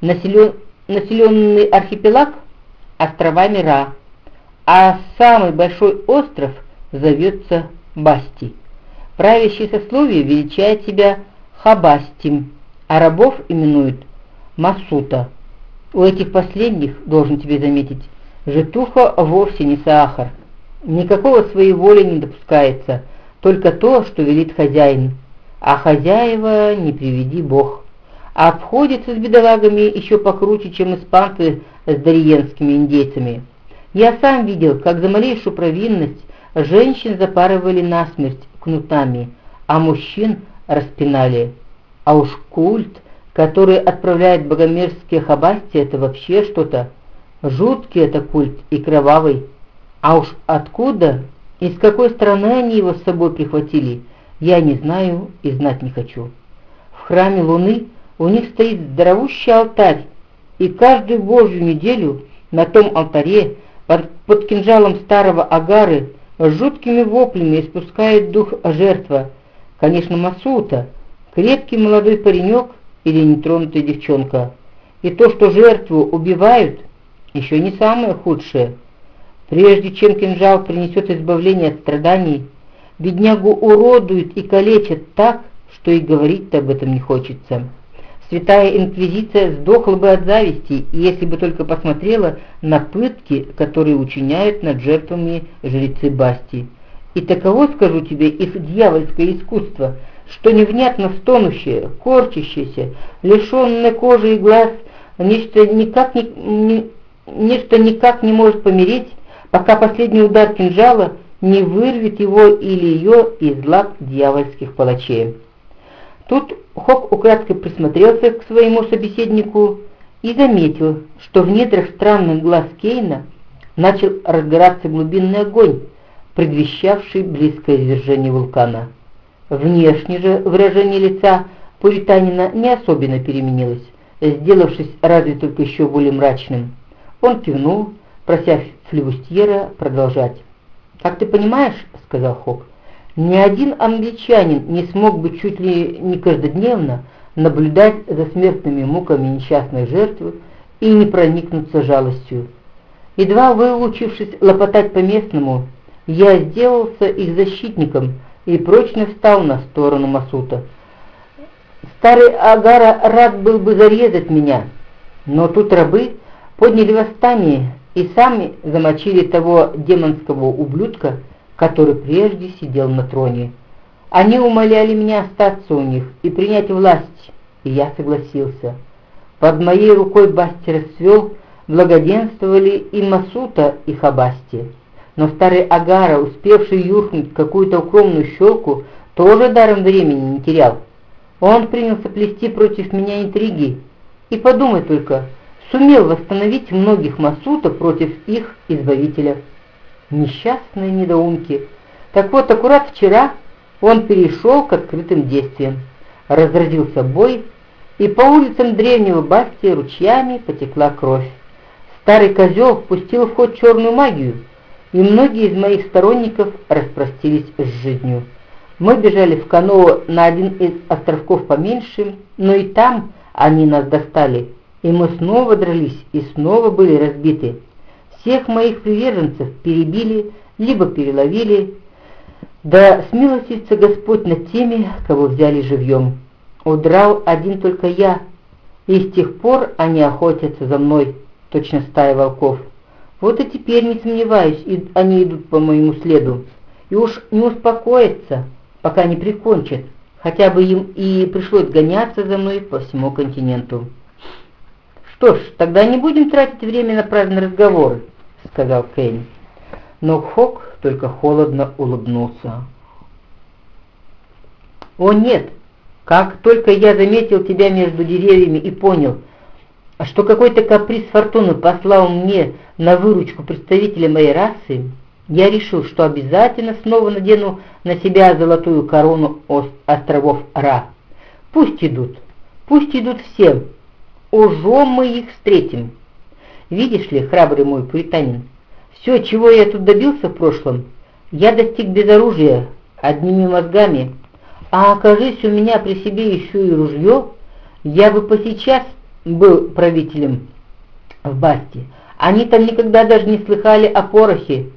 населен, населенный архипелаг островами Ра, а самый большой остров зовется Басти. Правящее сословие величает себя Хабастим, а рабов именуют Масута. У этих последних, должен тебе заметить, житуха вовсе не сахар. Никакого своей воли не допускается, только то, что велит хозяин. А хозяева не приведи бог. А обходится с бедолагами еще покруче, чем испанцы с дариенскими индейцами. Я сам видел, как за малейшую провинность женщин запарывали насмерть кнутами, а мужчин распинали. А уж культ, который отправляет богомерзкие хабасти, это вообще что-то. Жуткий это культ и кровавый. А уж откуда и с какой стороны они его с собой прихватили, я не знаю и знать не хочу. В храме Луны у них стоит здоровущий алтарь, и каждую божью неделю на том алтаре под, под кинжалом старого Агары жуткими воплями испускает дух жертва, конечно, Масута, крепкий молодой паренек или нетронутая девчонка. И то, что жертву убивают, еще не самое худшее – Прежде чем кинжал принесет избавление от страданий, беднягу уродуют и калечат так, что и говорить-то об этом не хочется. Святая Инквизиция сдохла бы от зависти, если бы только посмотрела на пытки, которые учиняют над жертвами жрецы Басти. И таково, скажу тебе, их дьявольское искусство, что невнятно стонущее, корчащееся, лишенное кожи и глаз, нечто никак не, не, нечто никак не может помереть, пока последний удар кинжала не вырвет его или ее из лап дьявольских палачей. Тут Хок украдкой присмотрелся к своему собеседнику и заметил, что в недрах странных глаз Кейна начал разгораться глубинный огонь, предвещавший близкое извержение вулкана. Внешне же выражение лица пуританина не особенно переменилось, сделавшись разве только еще более мрачным. Он кивнул, прося флевустьера продолжать. «Как ты понимаешь, — сказал Хок, — ни один англичанин не смог бы чуть ли не каждодневно наблюдать за смертными муками несчастной жертвы и не проникнуться жалостью. Едва выучившись лопотать по-местному, я сделался их защитником и прочно встал на сторону Масута. Старый Агара рад был бы зарезать меня, но тут рабы подняли восстание и сами замочили того демонского ублюдка, который прежде сидел на троне. Они умоляли меня остаться у них и принять власть, и я согласился. Под моей рукой Басти расцвел, благоденствовали и Масута, и Хабасти. Но старый Агара, успевший юркнуть какую-то укромную щелку, тоже даром времени не терял. Он принялся плести против меня интриги. И подумай только, сумел восстановить многих масутов против их избавителя. Несчастные недоумки. Так вот, аккурат вчера он перешел к открытым действиям. Разразился бой, и по улицам древнего Бастия ручьями потекла кровь. Старый козел пустил в ход черную магию, и многие из моих сторонников распростились с жизнью. Мы бежали в каноэ на один из островков поменьше, но и там они нас достали, и мы снова дрались и снова были разбиты. Всех моих приверженцев перебили, либо переловили, да смилостится Господь над теми, кого взяли живьем. Удрал один только я, и с тех пор они охотятся за мной, точно стая волков. Вот и теперь не сомневаюсь, и они идут по моему следу, и уж не успокоятся, пока не прикончат, хотя бы им и пришлось гоняться за мной по всему континенту. «Что ж, тогда не будем тратить время на праздные разговоры», — сказал Кенни. Но Хок только холодно улыбнулся. «О нет! Как только я заметил тебя между деревьями и понял, что какой-то каприз фортуны послал мне на выручку представителя моей расы, я решил, что обязательно снова надену на себя золотую корону островов Ра. Пусть идут, пусть идут все, Ужо мы их встретим. Видишь ли, храбрый мой пуританин, все, чего я тут добился в прошлом, я достиг без оружия, одними мозгами, а окажись у меня при себе еще и ружье, я бы посейчас был правителем в Басте. Они там никогда даже не слыхали о порохе